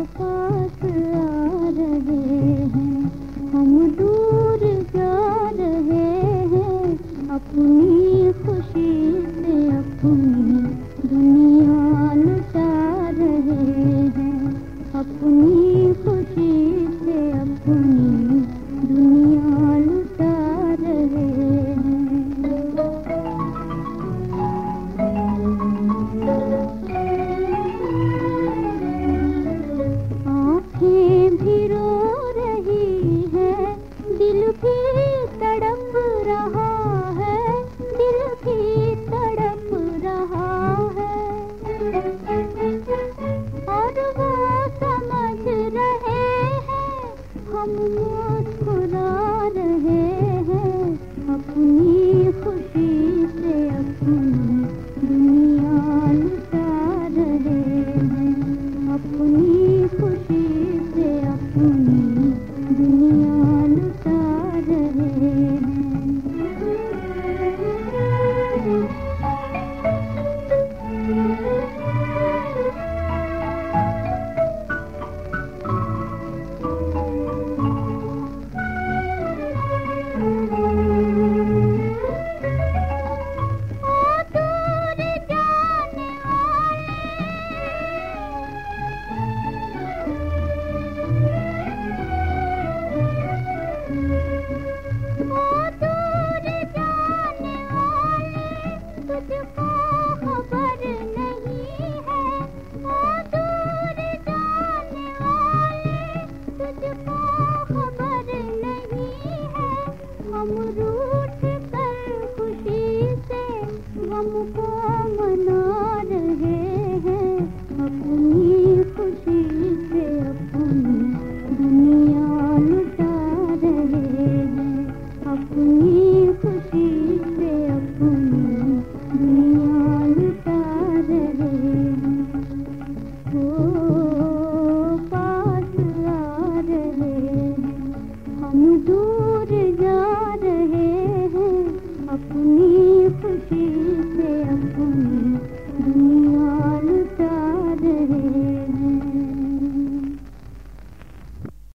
पास आ रहे हैं। हम दूर जा रहे हैं। अपनी खुशी से अपनी दुनिया लुटा रहे हैं। अपनी खुशी से अपनी हमको मना